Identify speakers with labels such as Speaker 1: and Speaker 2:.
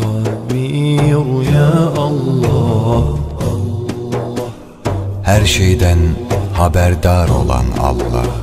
Speaker 1: خبير يا الله
Speaker 2: Her şeyden haberdar olan Allah.